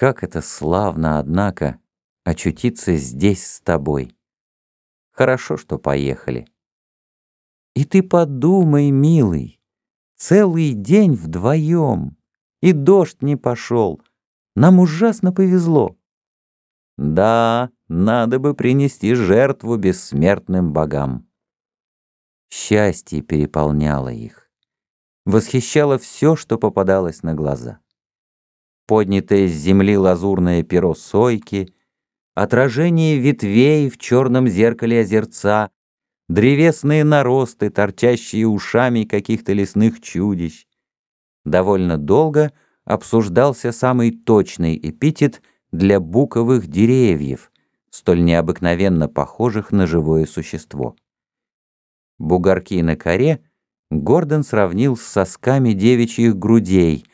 Как это славно, однако, очутиться здесь с тобой. Хорошо, что поехали. И ты подумай, милый, целый день вдвоем, и дождь не пошел. Нам ужасно повезло. Да, надо бы принести жертву бессмертным богам. Счастье переполняло их. Восхищало все, что попадалось на глаза. Поднятое с земли лазурное перо сойки, отражение ветвей в черном зеркале озерца, древесные наросты, торчащие ушами каких-то лесных чудищ. Довольно долго обсуждался самый точный эпитет для буковых деревьев, столь необыкновенно похожих на живое существо. Бугорки на коре Гордон сравнил с сосками девичьих грудей,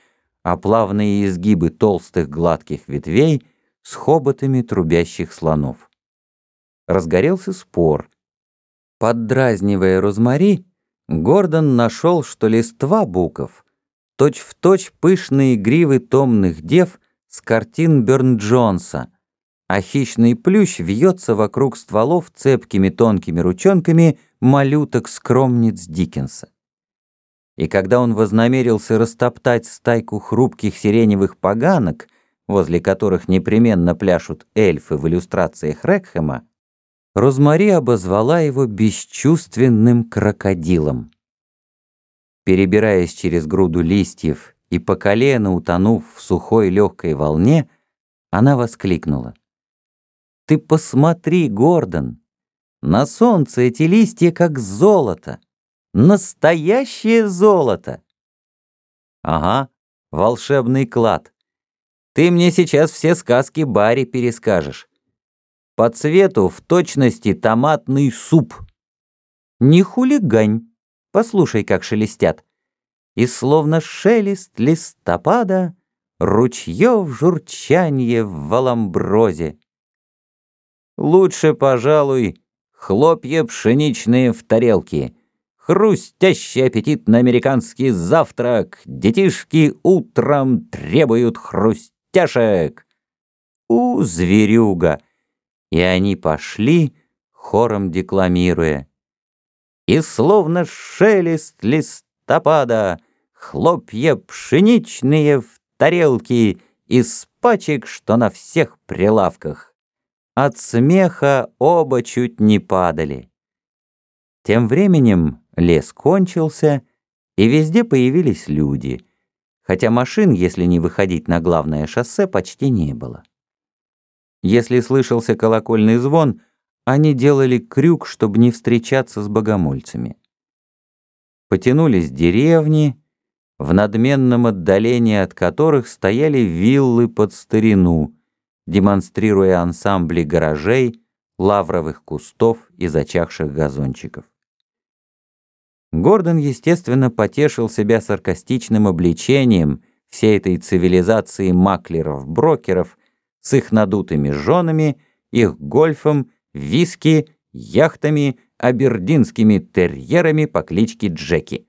а плавные изгибы толстых гладких ветвей с хоботами трубящих слонов. Разгорелся спор. Поддразнивая розмари, Гордон нашел, что листва буков точь-в-точь точь пышные гривы томных дев с картин Бёрн-Джонса, а хищный плющ вьется вокруг стволов цепкими тонкими ручонками малюток-скромниц Диккенса. И когда он вознамерился растоптать стайку хрупких сиреневых поганок, возле которых непременно пляшут эльфы в иллюстрациях Рекхема, Розмари обозвала его бесчувственным крокодилом. Перебираясь через груду листьев и по колено утонув в сухой легкой волне, она воскликнула. «Ты посмотри, Гордон! На солнце эти листья как золото. Настоящее золото. Ага, волшебный клад. Ты мне сейчас все сказки Барри перескажешь. По цвету в точности томатный суп. Не хулигань. Послушай, как шелестят. И словно шелест листопада, Ручьев журчанье в валамброзе. Лучше, пожалуй, хлопья пшеничные в тарелке, хрустящий аппетит на американский завтрак, детишки утром требуют хрустяшек. У, зверюга! И они пошли, хором декламируя. И словно шелест листопада, хлопья пшеничные в тарелке из пачек, что на всех прилавках. От смеха оба чуть не падали. Тем временем лес кончился, и везде появились люди, хотя машин, если не выходить на главное шоссе, почти не было. Если слышался колокольный звон, они делали крюк, чтобы не встречаться с богомольцами. Потянулись деревни, в надменном отдалении от которых стояли виллы под старину, демонстрируя ансамбли гаражей, лавровых кустов и зачахших газончиков. Гордон, естественно, потешил себя саркастичным обличением всей этой цивилизации маклеров-брокеров с их надутыми женами, их гольфом, виски, яхтами, абердинскими терьерами по кличке Джеки.